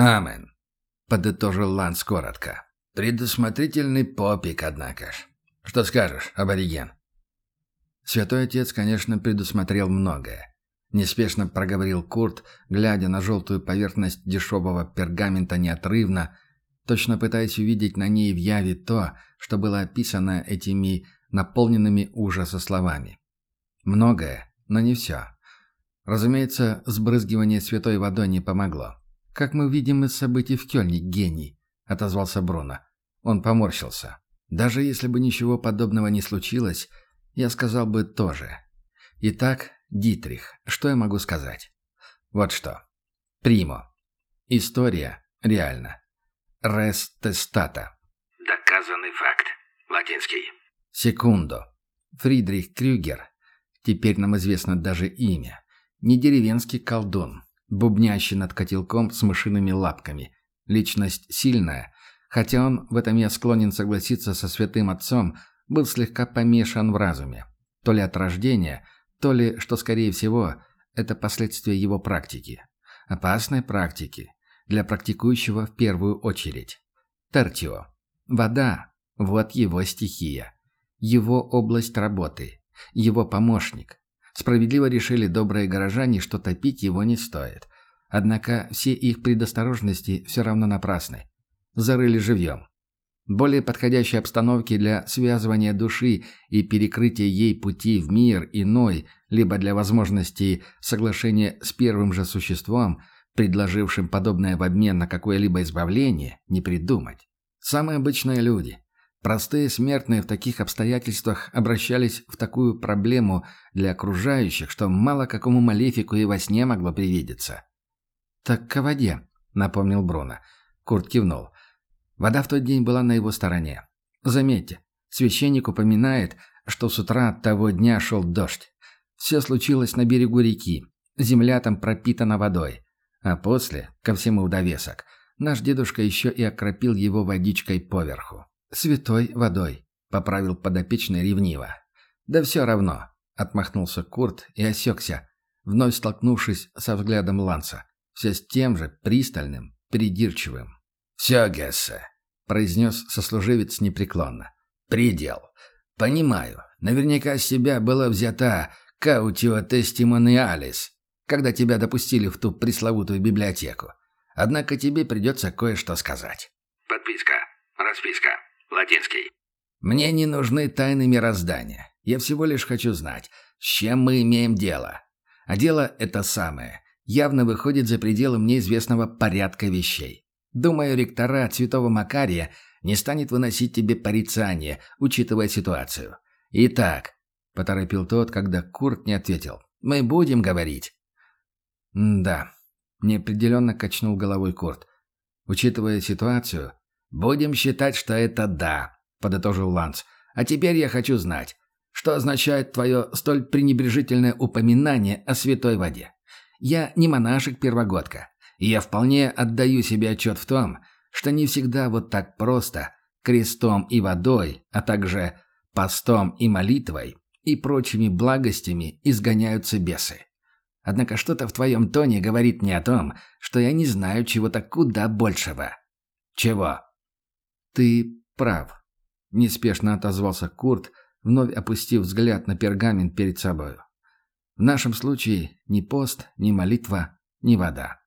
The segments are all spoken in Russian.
«Амен», — подытожил Ланс коротко. «Предусмотрительный попик, однако ж. Что скажешь, абориген?» Святой Отец, конечно, предусмотрел многое. Неспешно проговорил Курт, глядя на желтую поверхность дешевого пергамента неотрывно, точно пытаясь увидеть на ней в яве то, что было описано этими наполненными ужаса словами. Многое, но не все. Разумеется, сбрызгивание святой водой не помогло. «Как мы видим из событий в Кёльне, гений», — отозвался Бруно. Он поморщился. «Даже если бы ничего подобного не случилось, я сказал бы тоже. Итак, Дитрих, что я могу сказать? Вот что. Примо. История реальна. Рес тестата. Доказанный факт. Латинский. Секундо. Фридрих Крюгер. Теперь нам известно даже имя. Не деревенский колдун, бубнящий над котелком с мышиными лапками. Личность сильная, хотя он, в этом я склонен согласиться со святым отцом, был слегка помешан в разуме. То ли от рождения, то ли, что скорее всего, это последствия его практики. Опасной практики. Для практикующего в первую очередь. Тертио. Вода. Вот его стихия. Его область работы. Его помощник. Справедливо решили добрые горожане, что топить его не стоит. Однако все их предосторожности все равно напрасны. Зарыли живьем. Более подходящей обстановки для связывания души и перекрытия ей пути в мир иной, либо для возможности соглашения с первым же существом, предложившим подобное в обмен на какое-либо избавление, не придумать. Самые обычные люди – Простые смертные в таких обстоятельствах обращались в такую проблему для окружающих, что мало какому малефику и во сне могло привидеться. «Так к воде», — напомнил Бруно. Курт кивнул. Вода в тот день была на его стороне. Заметьте, священник упоминает, что с утра того дня шел дождь. Все случилось на берегу реки. Земля там пропитана водой. А после, ко всему удовесок, наш дедушка еще и окропил его водичкой поверху. «Святой водой», — поправил подопечный ревниво. «Да все равно», — отмахнулся Курт и осекся, вновь столкнувшись со взглядом Ланса, все с тем же пристальным, придирчивым. «Все, Гессе», — произнес сослуживец непреклонно. «Предел. Понимаю. Наверняка с себя была взята каутио тестимониалис, когда тебя допустили в ту пресловутую библиотеку. Однако тебе придется кое-что сказать». «Подписка. Расписка. Латинский. Мне не нужны тайны мироздания. Я всего лишь хочу знать, с чем мы имеем дело. А дело это самое. Явно выходит за пределы мне известного порядка вещей. Думаю, ректорат Святого Макария не станет выносить тебе порицание, учитывая ситуацию. Итак, — поторопил тот, когда Курт не ответил, — мы будем говорить. «Да», — неопределенно качнул головой Курт. «Учитывая ситуацию, «Будем считать, что это да», — подытожил Ланс. «А теперь я хочу знать, что означает твое столь пренебрежительное упоминание о святой воде. Я не монашек-первогодка, и я вполне отдаю себе отчет в том, что не всегда вот так просто крестом и водой, а также постом и молитвой и прочими благостями изгоняются бесы. Однако что-то в твоем тоне говорит мне о том, что я не знаю чего-то куда большего. Чего? «Ты прав», — неспешно отозвался Курт, вновь опустив взгляд на пергамент перед собою. «В нашем случае ни пост, ни молитва, ни вода.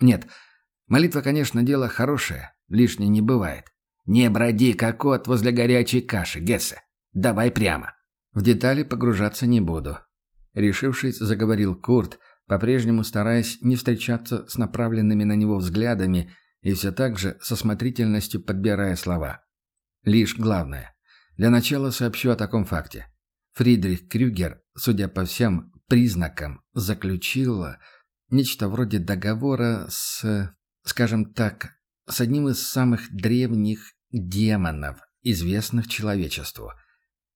Нет, молитва, конечно, дело хорошее, лишней не бывает. Не броди, как кот возле горячей каши, Гессе. Давай прямо». В детали погружаться не буду. Решившись, заговорил Курт, по-прежнему стараясь не встречаться с направленными на него взглядами и все так же со смотрительностью подбирая слова. Лишь главное. Для начала сообщу о таком факте. Фридрих Крюгер, судя по всем признакам, заключил нечто вроде договора с, скажем так, с одним из самых древних демонов, известных человечеству.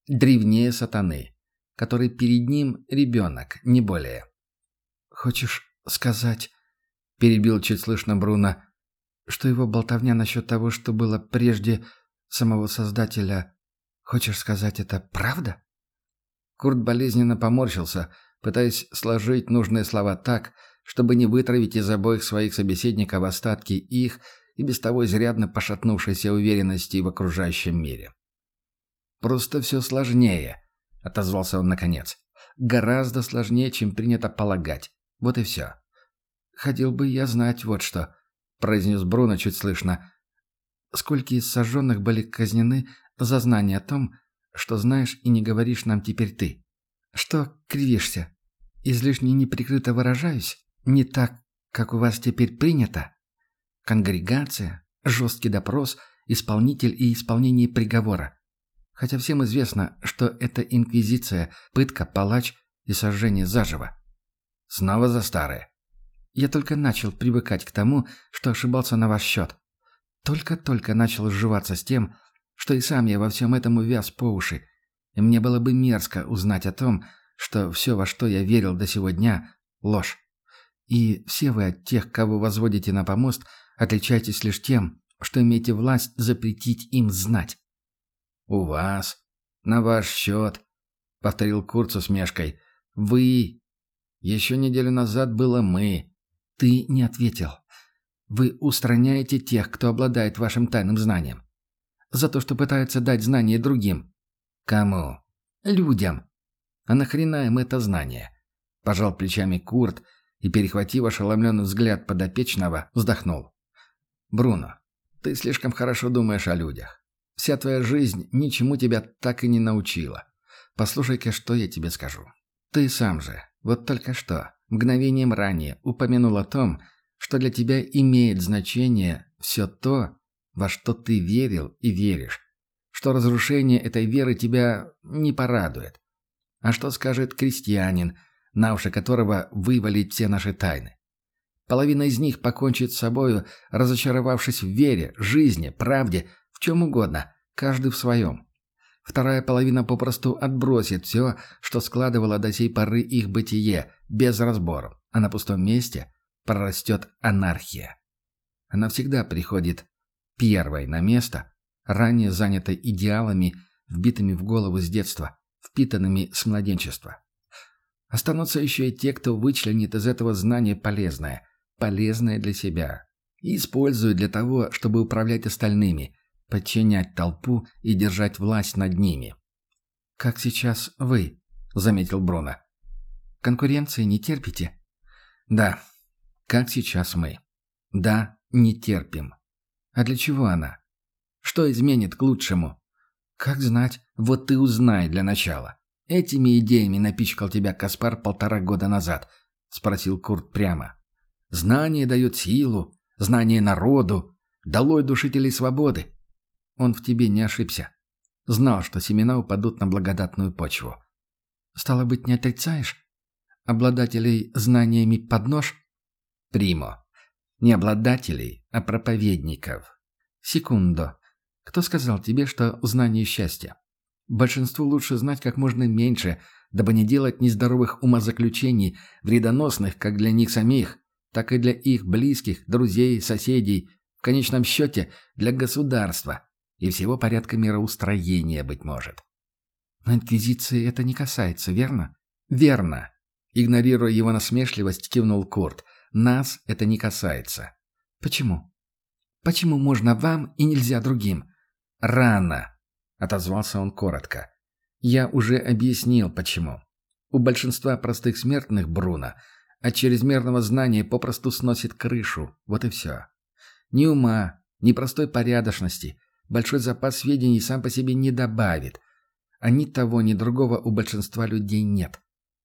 Древнее сатаны, который перед ним ребенок, не более. «Хочешь сказать...» — перебил чуть слышно Бруно что его болтовня насчет того, что было прежде самого Создателя, хочешь сказать, это правда? Курт болезненно поморщился, пытаясь сложить нужные слова так, чтобы не вытравить из обоих своих собеседников остатки их и без того изрядно пошатнувшейся уверенности в окружающем мире. «Просто все сложнее», — отозвался он наконец. «Гораздо сложнее, чем принято полагать. Вот и все». «Хотел бы я знать вот что», — произнес Бруно чуть слышно. «Сколько из сожженных были казнены за знание о том, что знаешь и не говоришь нам теперь ты? Что кривишься? Излишне неприкрыто выражаюсь? Не так, как у вас теперь принято?» Конгрегация, жесткий допрос, исполнитель и исполнение приговора. Хотя всем известно, что это инквизиция, пытка, палач и сожжение заживо. Снова за старое. Я только начал привыкать к тому, что ошибался на ваш счет. Только-только начал сживаться с тем, что и сам я во всем этом увяз по уши, и мне было бы мерзко узнать о том, что все, во что я верил до сего дня, — ложь. И все вы от тех, кого возводите на помост — Отличаетесь лишь тем, что имеете власть запретить им знать». «У вас, на ваш счет», — повторил Курт с усмешкой. «Вы. Еще неделю назад было мы». «Ты не ответил. Вы устраняете тех, кто обладает вашим тайным знанием. За то, что пытаются дать знание другим». «Кому?» «Людям». «А нахрена им это знание?» Пожал плечами Курт и, перехватив ошеломленный взгляд подопечного, вздохнул. «Бруно, ты слишком хорошо думаешь о людях. Вся твоя жизнь ничему тебя так и не научила. Послушай-ка, что я тебе скажу. Ты сам же, вот только что, мгновением ранее, упомянул о том, что для тебя имеет значение все то, во что ты верил и веришь, что разрушение этой веры тебя не порадует. А что скажет крестьянин, на уши которого вывалить все наши тайны? Половина из них покончит с собою, разочаровавшись в вере, жизни, правде, в чем угодно, каждый в своем. Вторая половина попросту отбросит все, что складывало до сей поры их бытие, без разбора, а на пустом месте прорастет анархия. Она всегда приходит первой на место, ранее занятой идеалами, вбитыми в голову с детства, впитанными с младенчества. Останутся еще и те, кто вычленит из этого знания полезное – полезное для себя, и используют для того, чтобы управлять остальными, подчинять толпу и держать власть над ними. «Как сейчас вы», — заметил Бруно. «Конкуренции не терпите?» «Да, как сейчас мы. Да, не терпим. А для чего она? Что изменит к лучшему? Как знать, вот ты узнай для начала. Этими идеями напичкал тебя Каспар полтора года назад», — спросил Курт прямо. Знание дает силу, знание народу, долой душителей свободы. Он в тебе не ошибся. Знал, что семена упадут на благодатную почву. Стало быть, не отрицаешь? Обладателей знаниями под нож? Примо. Не обладателей, а проповедников. Секундо. Кто сказал тебе, что знание счастья? Большинству лучше знать как можно меньше, дабы не делать нездоровых умозаключений, вредоносных как для них самих, так и для их близких, друзей, соседей, в конечном счете для государства и всего порядка мироустроения, быть может. Но Инквизиции это не касается, верно? Верно. Игнорируя его насмешливость, кивнул Курт. Нас это не касается. Почему? Почему можно вам и нельзя другим? Рано, отозвался он коротко. Я уже объяснил, почему. У большинства простых смертных, Бруно, от чрезмерного знания попросту сносит крышу. Вот и все. Ни ума, ни простой порядочности. Большой запас сведений сам по себе не добавит. А ни того, ни другого у большинства людей нет.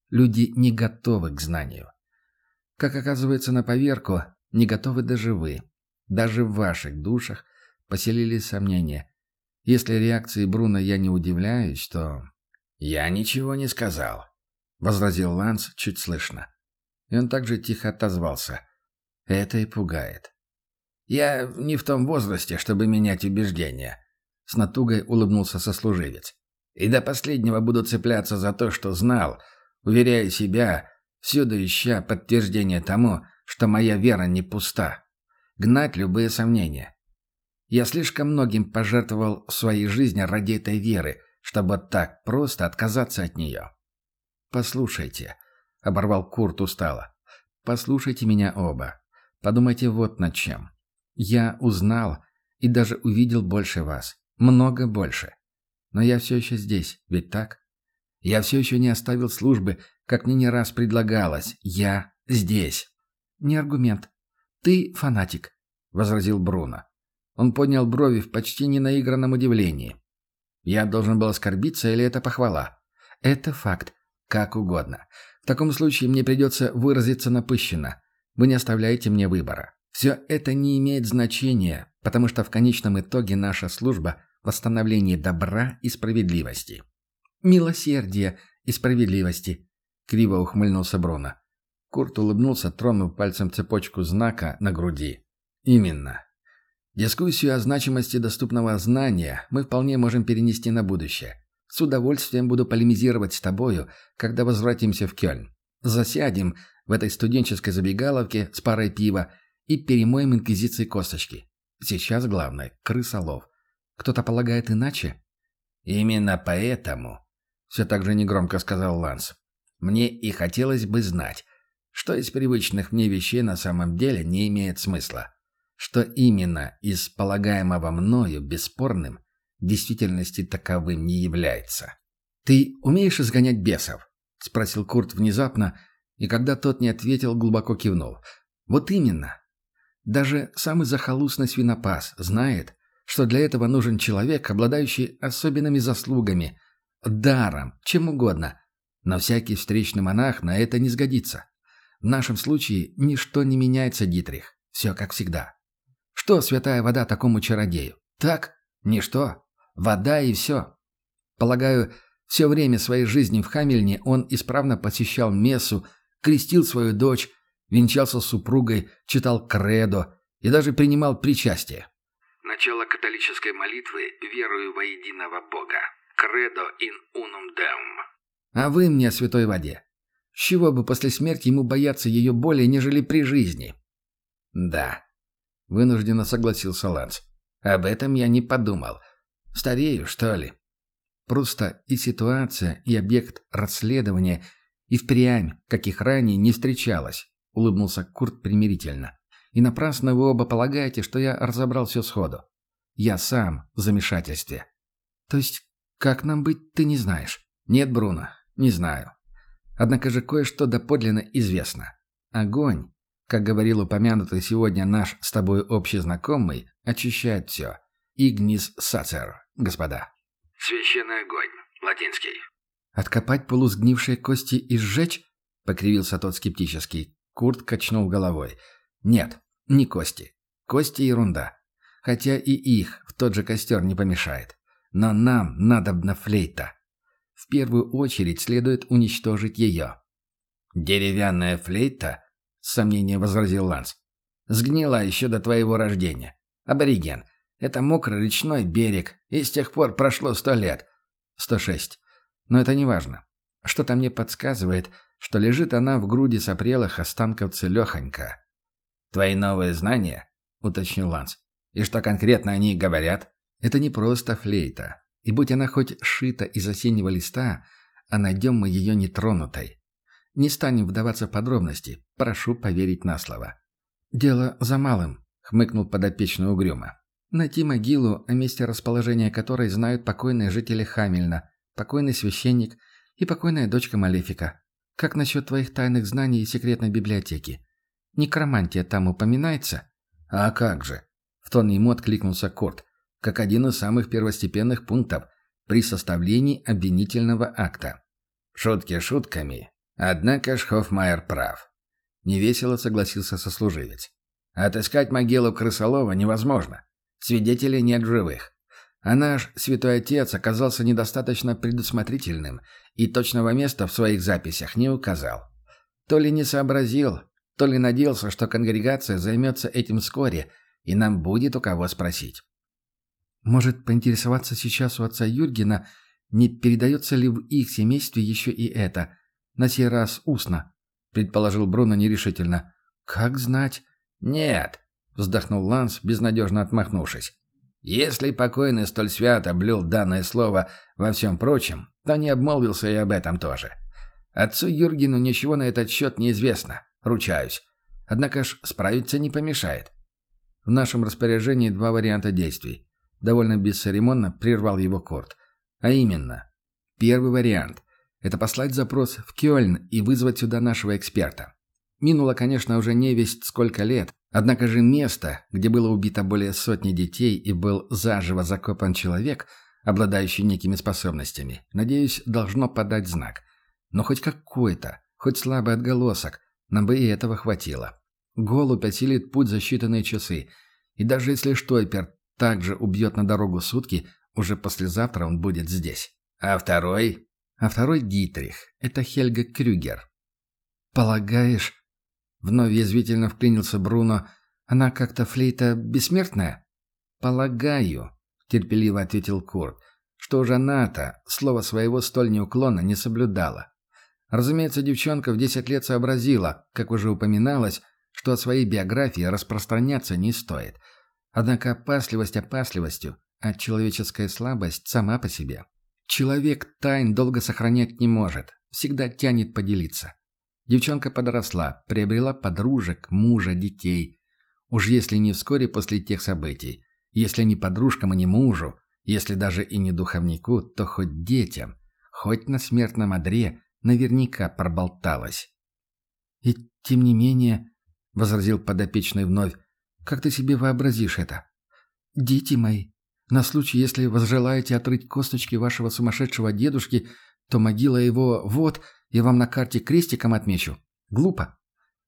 Люди не готовы к знанию. Как оказывается на поверку, не готовы даже вы. Даже в ваших душах поселились сомнения. Если реакции Бруно я не удивляюсь, то... «Я ничего не сказал», — возразил Ланс чуть слышно. И он также тихо отозвался. Это и пугает. «Я не в том возрасте, чтобы менять убеждения», — с натугой улыбнулся сослуживец. «И до последнего буду цепляться за то, что знал, уверяя себя, всюду ища подтверждение тому, что моя вера не пуста. Гнать любые сомнения. Я слишком многим пожертвовал в своей жизни ради этой веры, чтобы так просто отказаться от нее. Послушайте, — оборвал Курт устало. послушайте меня оба. Подумайте вот над чем. Я узнал и даже увидел больше вас. Много больше. Но я все еще здесь, ведь так? Я все еще не оставил службы, как мне не раз предлагалось. Я здесь. Не аргумент. Ты фанатик, — возразил Бруно. Он поднял брови в почти ненаигранном удивлении. Я должен был оскорбиться или это похвала? Это факт. Как угодно. В таком случае мне придется выразиться напыщенно. Вы не оставляете мне выбора. Все это не имеет значения, потому что в конечном итоге наша служба – восстановление добра и справедливости. Милосердие и справедливости, криво ухмыльнулся Бруно. Курт улыбнулся, тронув пальцем цепочку знака на груди. Именно. Дискуссию о значимости доступного знания мы вполне можем перенести на будущее. С удовольствием буду полемизировать с тобою, когда возвратимся в Кёльн. Засядем в этой студенческой забегаловке с парой пива и перемоем инквизиции косточки. Сейчас главное – крысолов. Кто-то полагает иначе? Именно поэтому, все так же негромко сказал Ланс, мне и хотелось бы знать, что из привычных мне вещей на самом деле не имеет смысла. Что именно из полагаемого мною бесспорным в действительности таковым не является. «Ты умеешь изгонять бесов?» — спросил Курт внезапно, и когда тот не ответил, глубоко кивнул. «Вот именно. Даже самый захолустный свинопас знает, что для этого нужен человек, обладающий особенными заслугами, даром, чем угодно. Но всякий встречный монах на это не сгодится. В нашем случае ничто не меняется, Дитрих. Все как всегда. Что святая вода такому чародею? Так? Ничто. Вода и все. Полагаю, все время своей жизни в Хамельне он исправно посещал мессу, крестил свою дочь, венчался с супругой, читал кредо и даже принимал причастие. Начало католической молитвы «Верую во единого Бога». Кредо in unum deum. А вы мне о святой воде. С чего бы после смерти ему бояться ее более, нежели при жизни? Да. Вынужденно согласился Ланс. Об этом я не подумал. Старею, что ли? Просто и ситуация, и объект расследования, и впрямь, каких ранее не встречалось, улыбнулся Курт примирительно. И напрасно вы оба полагаете, что я разобрал все сходу. Я сам в замешательстве. То есть, как нам быть, ты не знаешь? Нет, Бруно, не знаю. Однако же кое-что доподлинно известно. Огонь, как говорил упомянутый сегодня наш с тобой общий знакомый, очищает все. Игнис сацер, господа. Священный огонь. Латинский. Откопать полусгнившие кости и сжечь? Покривился тот скептически. Курт качнул головой. Нет, не кости. Кости ерунда. Хотя и их в тот же костер не помешает. Но нам надобна флейта. В первую очередь следует уничтожить ее. «Деревянная флейта?» — с сомнением возразил Ланс. «Сгнила еще до твоего рождения. Абориген. Это мокрый речной берег, и с тех пор прошло сто лет. Сто шесть. Но это не важно. Что-то мне подсказывает, что лежит она в груди сопрелых останков целехонька. «Твои новые знания?» — уточнил Ланс. «И что конкретно они говорят?» «Это не просто флейта. И будь она хоть шита из осеннего листа, а найдем мы ее нетронутой. Не станем вдаваться в подробности, прошу поверить на слово». «Дело за малым», — хмыкнул подопечный угрюмо. «Найти могилу, о месте расположения которой знают покойные жители Хамельна, покойный священник и покойная дочка Малефика. Как насчет твоих тайных знаний и секретной библиотеки? Некромантия там упоминается? А как же? В тон ему откликнулся Корт, как один из самых первостепенных пунктов при составлении обвинительного акта. Шутки шутками, однако Шхофмайер прав. Невесело согласился сослуживец. Отыскать могилу Крысолова невозможно. Свидетелей нет живых. А наш святой отец оказался недостаточно предусмотрительным и точного места в своих записях не указал. То ли не сообразил, то ли надеялся, что конгрегация займется этим вскоре, и нам будет у кого спросить. Может, поинтересоваться сейчас у отца Юргена, не передается ли в их семействе еще и это, на сей раз устно, предположил Бруно нерешительно. Как знать? Нет, вздохнул Ланс, безнадежно отмахнувшись. Если покойный столь свято блюл данное слово во всем прочем, то не обмолвился и об этом тоже. Отцу Юргену ничего на этот счет не известно. Ручаюсь. Однако ж справиться не помешает. В нашем распоряжении два варианта действий. Довольно бесцеремонно прервал его Корт. А именно, первый вариант – это послать запрос в Кёльн и вызвать сюда нашего эксперта. Минуло, конечно, уже не весть сколько лет, однако же место, где было убито более сотни детей и был заживо закопан человек, обладающий некими способностями, надеюсь, должно подать знак. Но хоть какой-то, хоть слабый отголосок, нам бы и этого хватило. Голубь осилит путь за считанные часы. И даже если Штойпер также убьет на дорогу сутки, уже послезавтра он будет здесь. А второй? А второй Дитрих. Это Хельга Крюгер. «Полагаешь...» Вновь язвительно вклинился Бруно. «Она как-то флейта бессмертная?» «Полагаю», — терпеливо ответил Курт, «что же она-то слова своего столь неуклонно не соблюдала. Разумеется, девчонка в десять лет сообразила, как уже упоминалось, что о своей биографии распространяться не стоит. Однако опасливость опасливостью, а человеческая слабость сама по себе. Человек тайн долго сохранять не может, всегда тянет поделиться. Девчонка подросла, приобрела подружек, мужа, детей. Уж если не вскоре после тех событий, если не подружкам и не мужу, если даже и не духовнику, то хоть детям, хоть на смертном одре наверняка проболталась. И тем не менее, — возразил подопечный вновь. «Как ты себе вообразишь это? Дети мои, на случай, если возжелаете отрыть косточки вашего сумасшедшего дедушки, то могила его вот, я вам на карте крестиком отмечу. Глупо.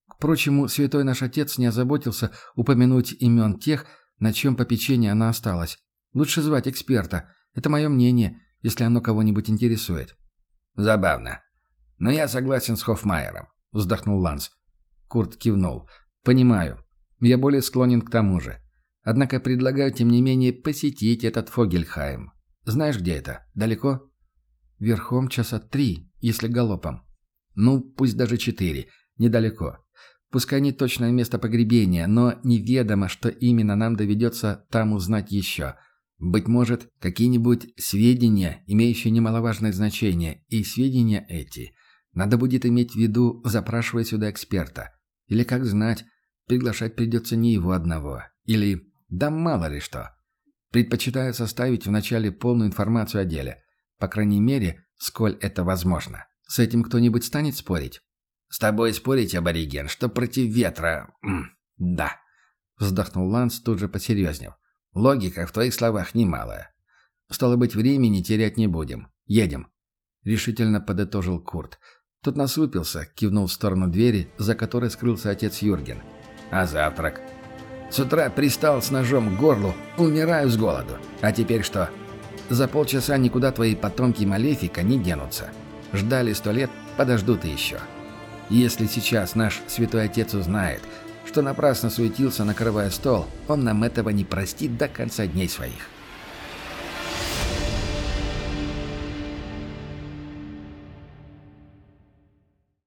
К прочему, святой наш отец не озаботился упомянуть имен тех, на чем попечение она осталась. Лучше звать эксперта. Это мое мнение, если оно кого-нибудь интересует». «Забавно. Но я согласен с Хоффмайером», — вздохнул Ланс. Курт кивнул. «Понимаю. Я более склонен к тому же. Однако предлагаю, тем не менее, посетить этот Фогельхайм. Знаешь, где это? Далеко?» «Верхом часа три, если галопом». «Ну, пусть даже четыре. Недалеко. Пускай не точное место погребения, но неведомо, что именно нам доведется там узнать еще. Быть может, какие-нибудь сведения, имеющие немаловажное значение, и сведения эти надо будет иметь в виду, запрашивая сюда эксперта. Или, как знать, приглашать придется не его одного. Или, да мало ли что. Предпочитаю составить вначале полную информацию о деле. По крайней мере, сколь это возможно. С этим кто-нибудь станет спорить? «С тобой спорить, абориген, что против ветра...» «Да», — вздохнул Ланс, тут же посерьезнев. «Логика в твоих словах немалая. Стало быть, времени терять не будем. Едем», — решительно подытожил Курт. Тот насупился, кивнул в сторону двери, за которой скрылся отец Юрген. «А завтрак?» «С утра пристал с ножом к горлу, умираю с голоду. А теперь что? За полчаса никуда твои потомки Малефика не денутся. Ждали сто лет, подождут и еще. Если сейчас наш святой отец узнает, что напрасно суетился, накрывая стол, он нам этого не простит до конца дней своих».